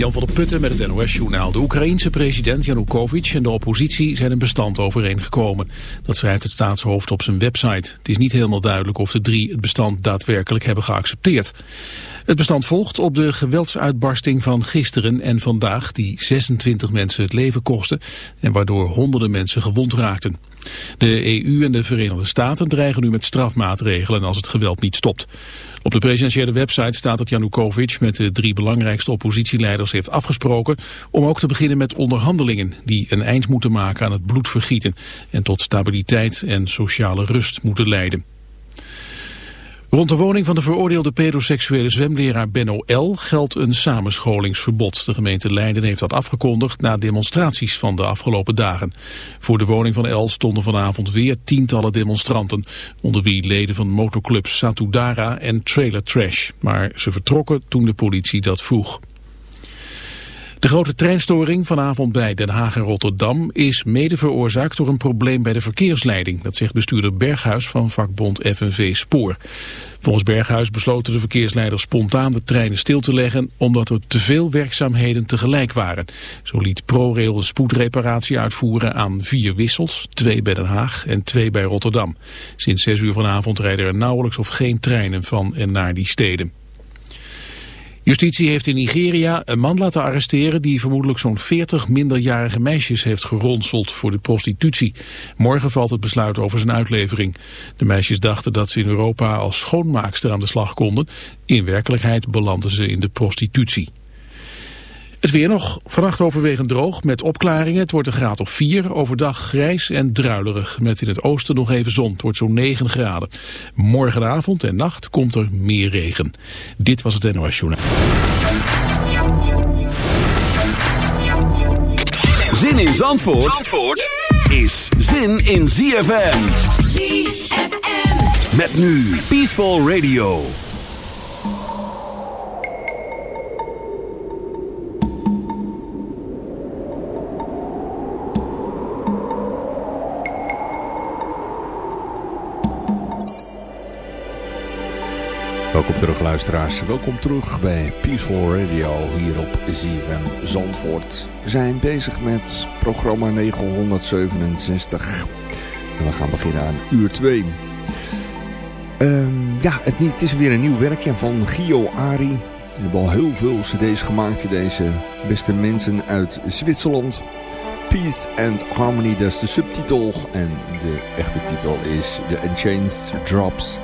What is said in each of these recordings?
Jan van der Putten met het NOS-journaal. De Oekraïense president Janukovic en de oppositie zijn een bestand overeengekomen. Dat schrijft het staatshoofd op zijn website. Het is niet helemaal duidelijk of de drie het bestand daadwerkelijk hebben geaccepteerd. Het bestand volgt op de geweldsuitbarsting van gisteren en vandaag... die 26 mensen het leven kostte en waardoor honderden mensen gewond raakten. De EU en de Verenigde Staten dreigen nu met strafmaatregelen als het geweld niet stopt. Op de presidentiële website staat dat Janukovic met de drie belangrijkste oppositieleiders heeft afgesproken om ook te beginnen met onderhandelingen die een eind moeten maken aan het bloedvergieten en tot stabiliteit en sociale rust moeten leiden. Rond de woning van de veroordeelde pedoseksuele zwemleraar Benno L. geldt een samenscholingsverbod. De gemeente Leiden heeft dat afgekondigd na demonstraties van de afgelopen dagen. Voor de woning van L stonden vanavond weer tientallen demonstranten, onder wie leden van motoclubs Satudara en Trailer Trash. Maar ze vertrokken toen de politie dat vroeg. De grote treinstoring vanavond bij Den Haag en Rotterdam is mede veroorzaakt door een probleem bij de verkeersleiding. Dat zegt bestuurder Berghuis van vakbond FNV Spoor. Volgens Berghuis besloten de verkeersleiders spontaan de treinen stil te leggen omdat er te veel werkzaamheden tegelijk waren. Zo liet ProRail een spoedreparatie uitvoeren aan vier wissels, twee bij Den Haag en twee bij Rotterdam. Sinds zes uur vanavond rijden er nauwelijks of geen treinen van en naar die steden. Justitie heeft in Nigeria een man laten arresteren die vermoedelijk zo'n 40 minderjarige meisjes heeft geronseld voor de prostitutie. Morgen valt het besluit over zijn uitlevering. De meisjes dachten dat ze in Europa als schoonmaakster aan de slag konden. In werkelijkheid belanden ze in de prostitutie. Het weer nog. Vannacht overwegend droog met opklaringen. Het wordt een graad of 4. Overdag grijs en druilerig. Met in het oosten nog even zon. Het wordt zo'n 9 graden. Morgenavond en nacht komt er meer regen. Dit was het NOS Journaal. Zin in Zandvoort, Zandvoort is zin in ZFM. ZFM. Met nu Peaceful Radio. Welkom terug luisteraars, welkom terug bij Peaceful Radio hier op ZFM Zandvoort. We zijn bezig met programma 967 en we gaan beginnen aan uur 2. Ehm, ja, het, het, is weer een nieuw werkje van Gio Ari. We hebben al heel veel cd's gemaakt, deze beste mensen uit Zwitserland. Peace and Harmony, dat is de subtitel en de echte titel is The Unchanged Drops...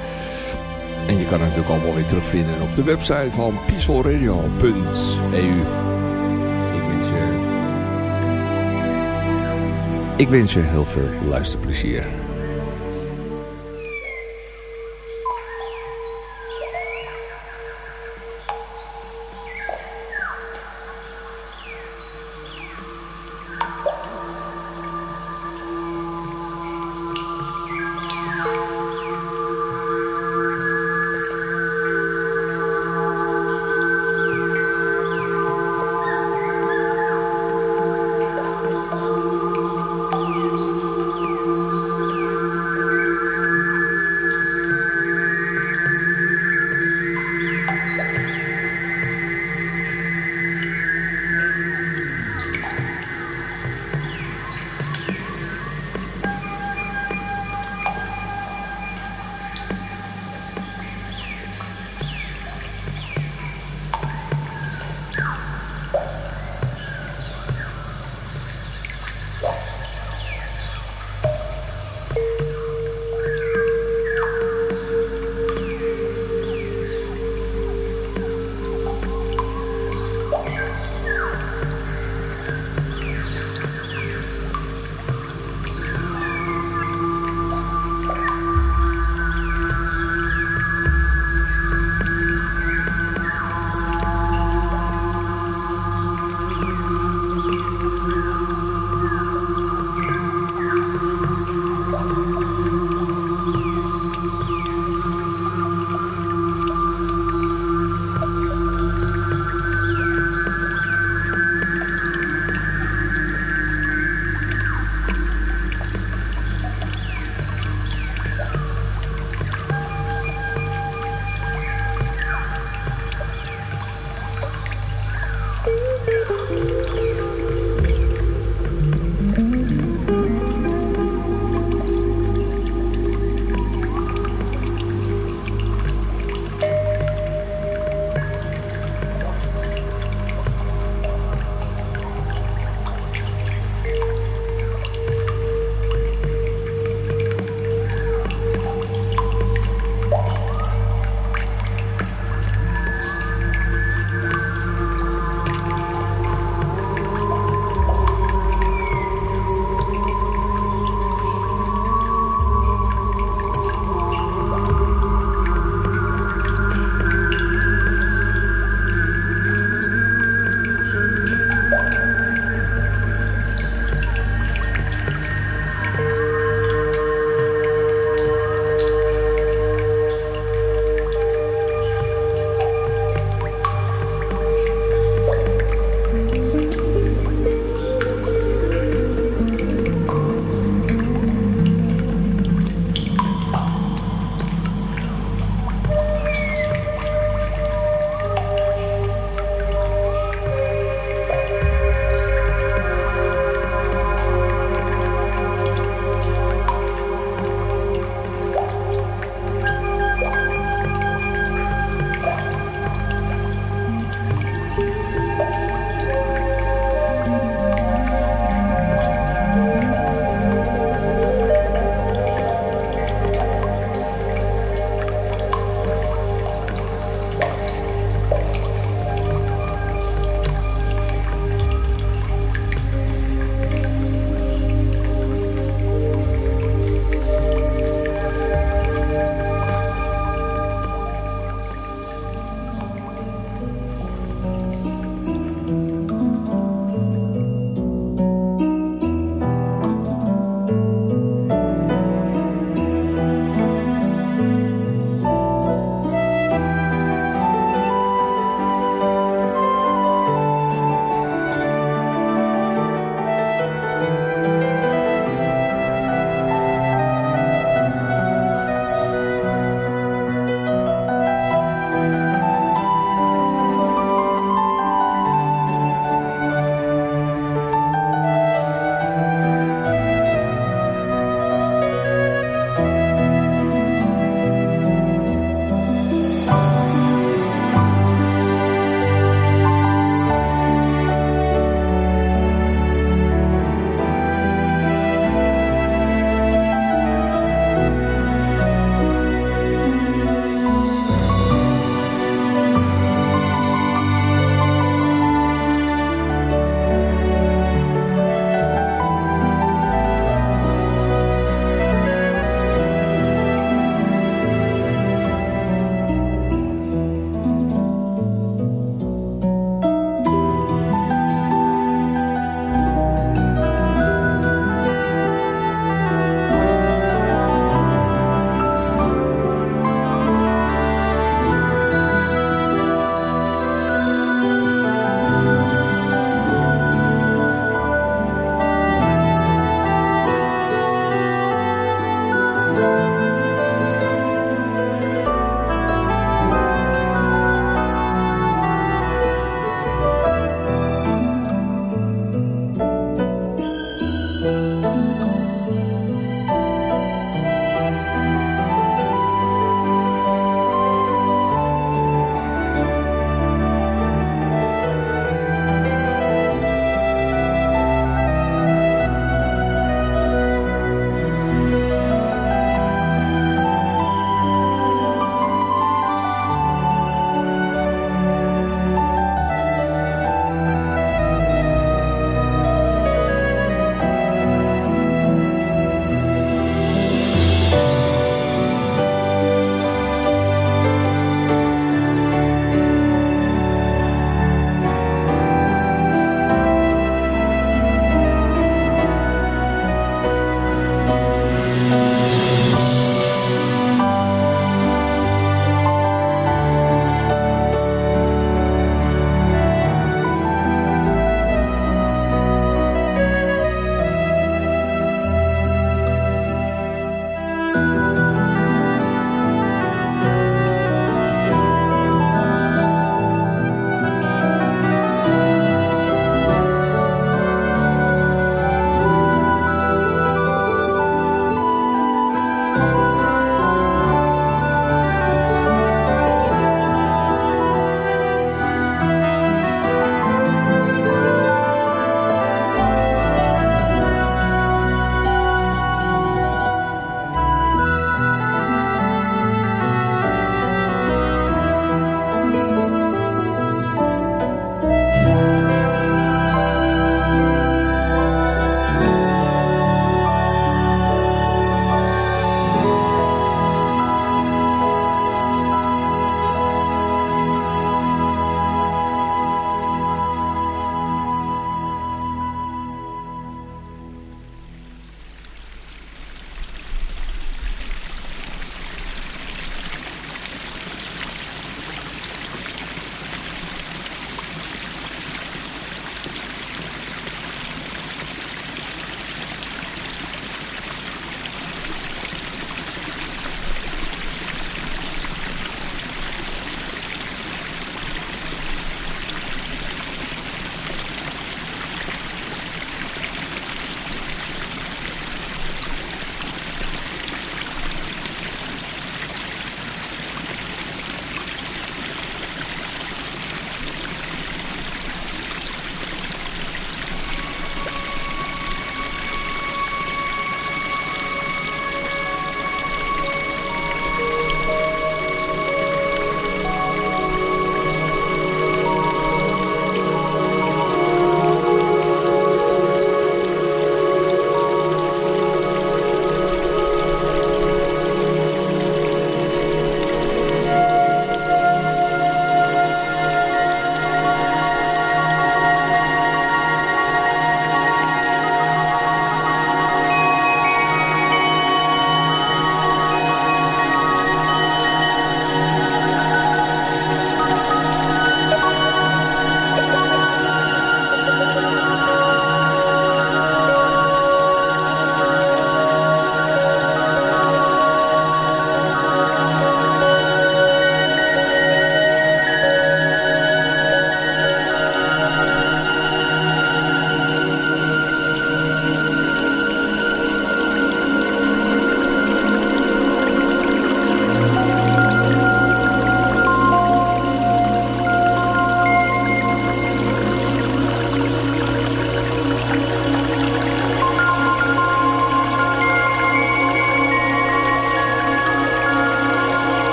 En je kan het natuurlijk allemaal weer terugvinden op de website van peacefulradio.eu. Ik wens je... Ik wens je heel veel luisterplezier.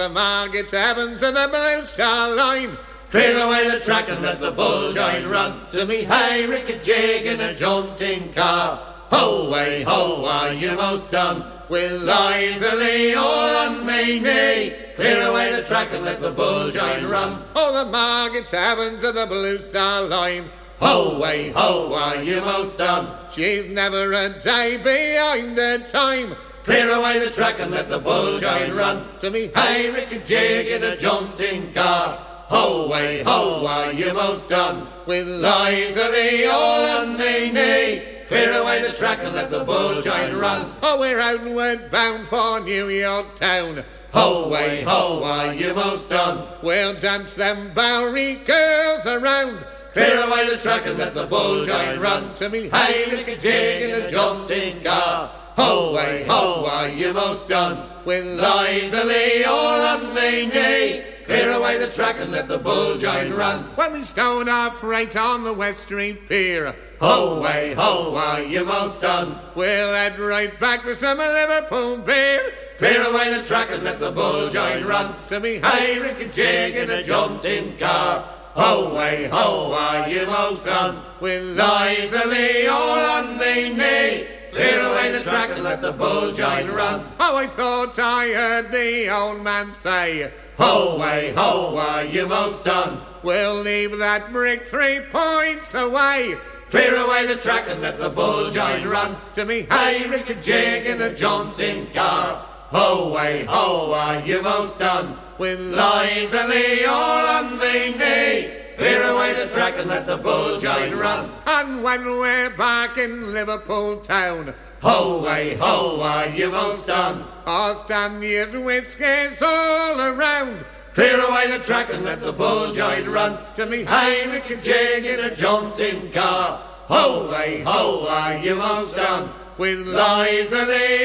The Margaret Evans and the Blue Star Line. Clear away the track and let the bulgine run to me hey Rick a jig in a jaunting car. Ho way ho are you most done? Will Lee or on me? Clear away the track and let the bulgine run. Oh the Margaret Evans and the Blue Star Line. Ho way ho are you most done? She's never a day behind her time. Clear away the track and let the bulgine run to me hey Rick a jig in a jaunting car. Ho way ho, are you most done? With Lee all on me knee. Clear away the track and let the bulgine run. Oh, we're outward bound for New York town. Ho way ho, are you most done? We'll dance them Bowery girls around. Clear away the track and let the bulgine run to me. Hey, Rick a jig in a jaunting car. Ho way ho, are you most done? With Lee all on me knee. Clear away the track and let the bulgine run. When we stowed our freight on the West Street Pier. Ho, way, ho, are you most done? We'll head right back to some Liverpool beer. Clear away the track and let the bulgine run. To me, hey, Rick Jig in a jaunting car. Ho, way, ho, are you most done? We'll easily all on the knee. Clear away the track and let the bulgine run. Oh, I thought I heard the old man say. Ho, way, ho, are you most done? We'll leave that brick three points away. Clear away the track and let the bulgine run to me. Hey, Rick a jig in a jaunting car. Ho, way, ho, are you most done? With Lee all on the knee. Clear away the track and let the bulgine run. And when we're back in Liverpool town, Ho, way, ho, are you most done? I'll stand years whiskers all around. Clear away the track and let the bulgine run to me. Hey, Rick and Jig in a jaunting car. Ho, way, ho, are you most done? With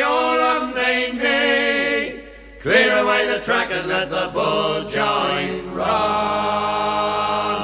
all on the knee. Clear away the track and let the bulgine run.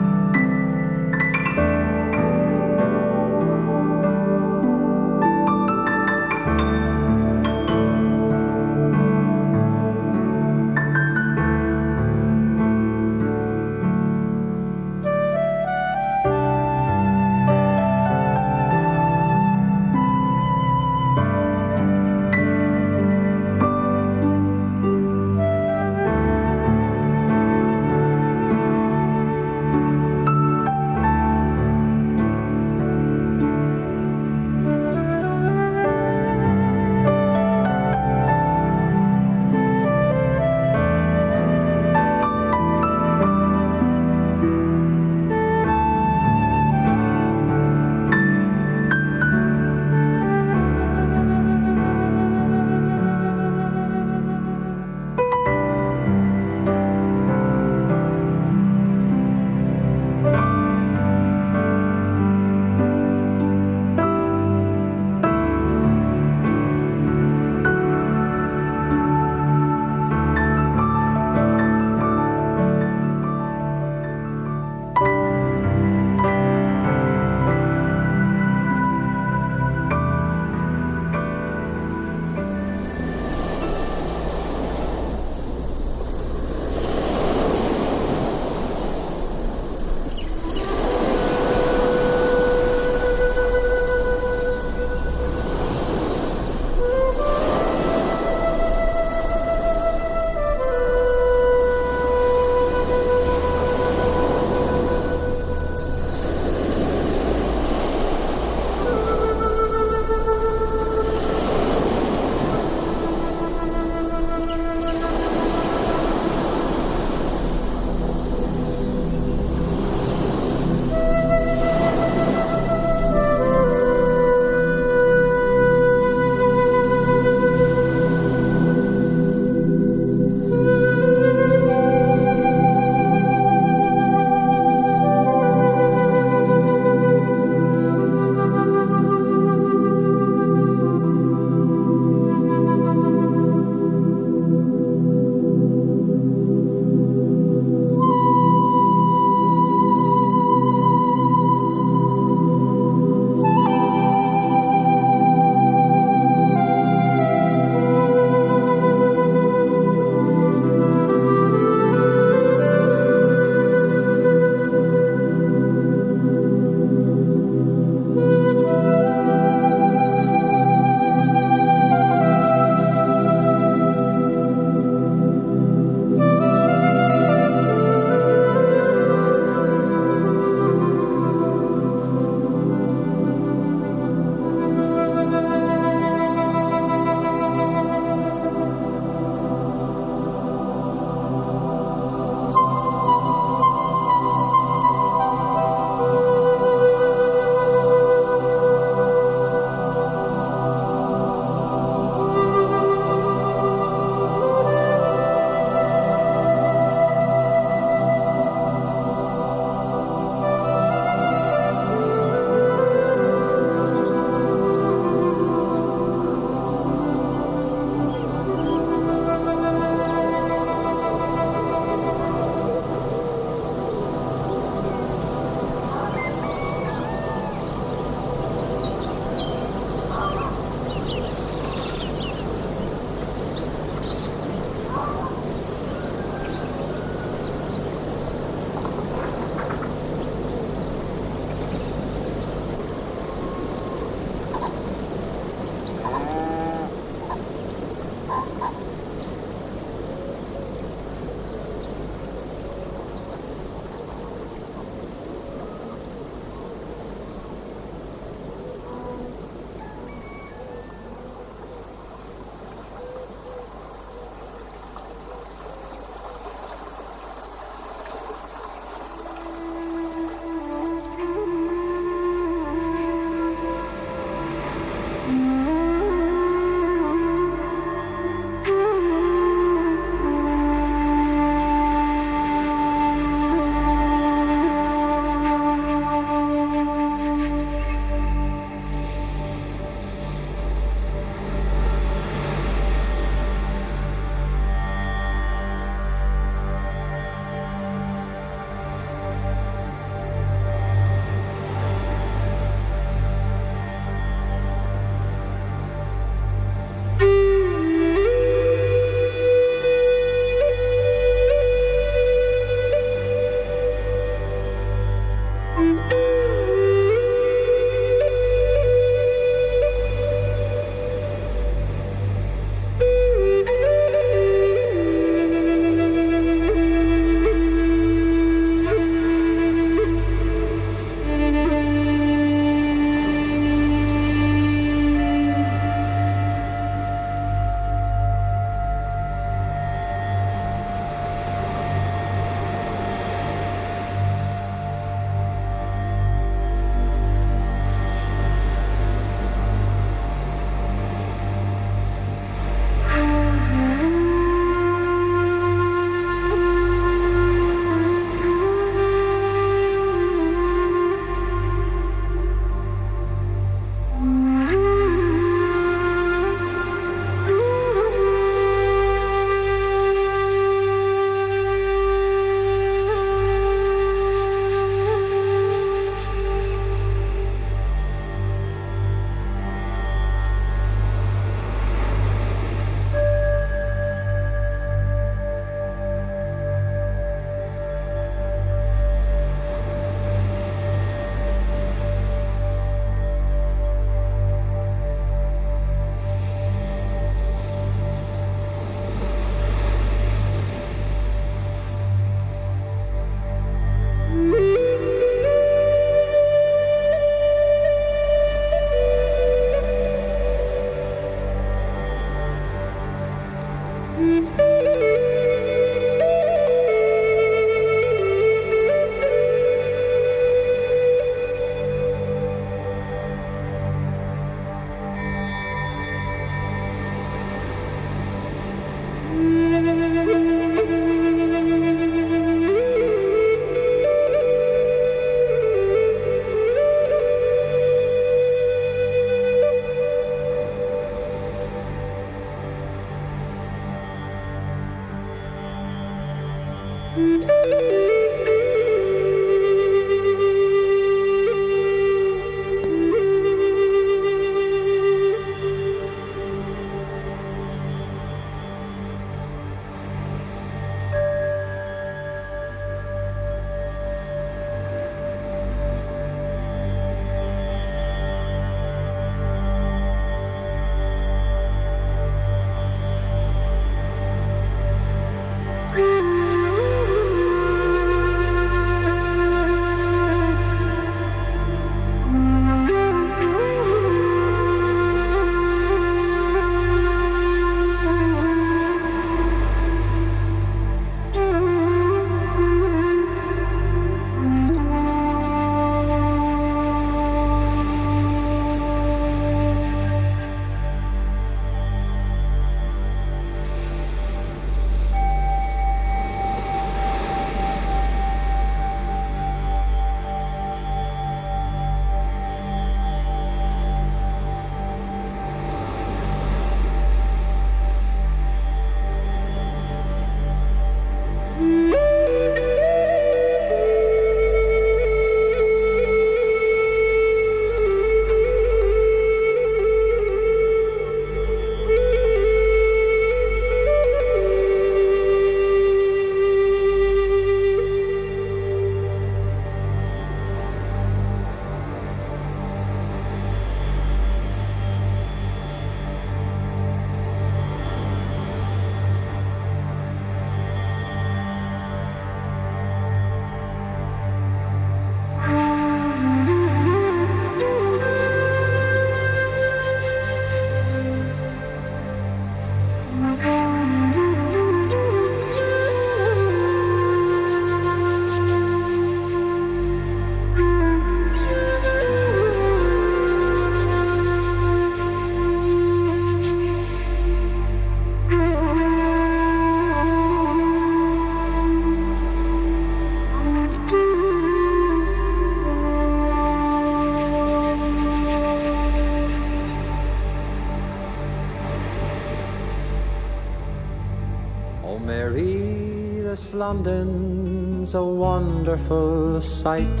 London's a wonderful sight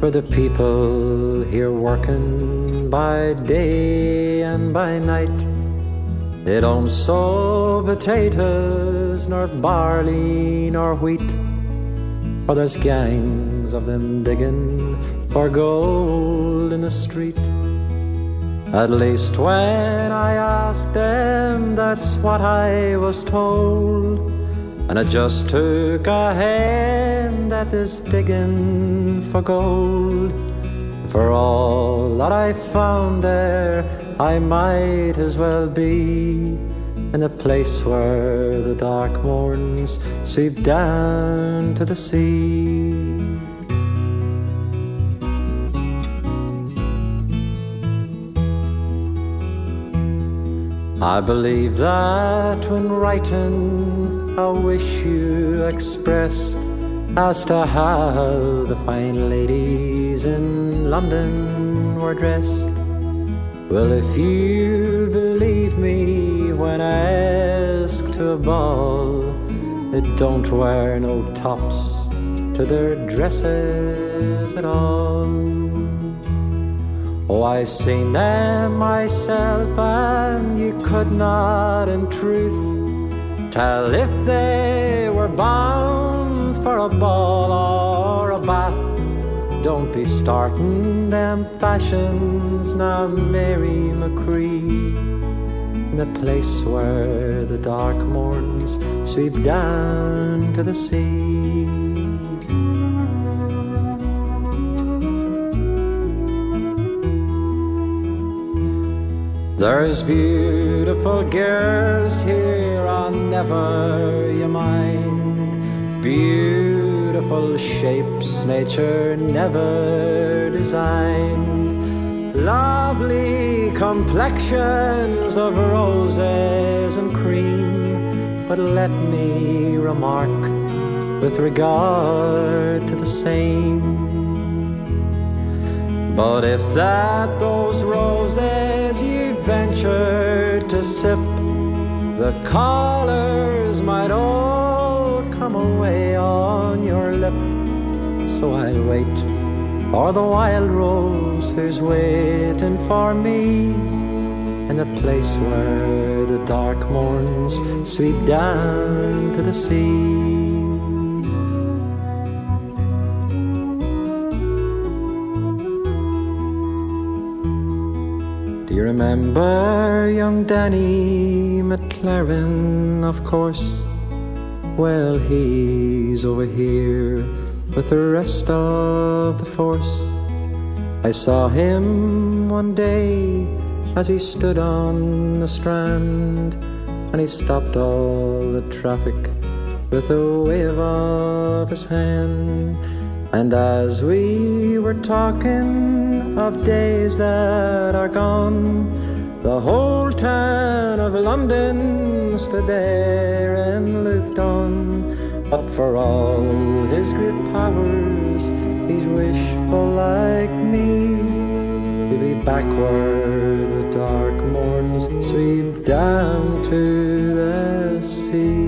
for the people here working by day and by night. They don't sow potatoes, nor barley, nor wheat, for there's gangs of them digging for gold in the street. At least when I asked them, that's what I was told. And I just took a hand at this digging for gold. For all that I found there, I might as well be in a place where the dark Mournes sweep down to the sea. I believe that when writing a wish you expressed as to how the fine ladies in London were dressed. Well, if you believe me when I ask to a ball, they don't wear no tops to their dresses at all. Oh, I seen them myself, and you could not, in truth, Tell if they were bound for a ball or a bath. Don't be starting them fashions now, Mary McCree. In the place where the dark Mournes sweep down to the sea. There's beautiful girls here on never you mind. Beautiful shapes nature never designed. Lovely complexions of roses and cream. But let me remark with regard to the same but if that those roses ye ventured to sip, the callers might all come away on your lip. So I'll wait for the wild rose who's waiting for me in a place where the dark Mournes sweep down to the sea. You remember young Danny McLaren, of course? Well, he's over here with the rest of the force. I saw him one day as he stood on the strand and he stopped all the traffic with a wave of his hand. And as we were talking of days that are gone, the whole town of London stood there and looked on. But for all his great powers, he's wishful like me. He'll be back where the dark Mournes sweep down to the sea.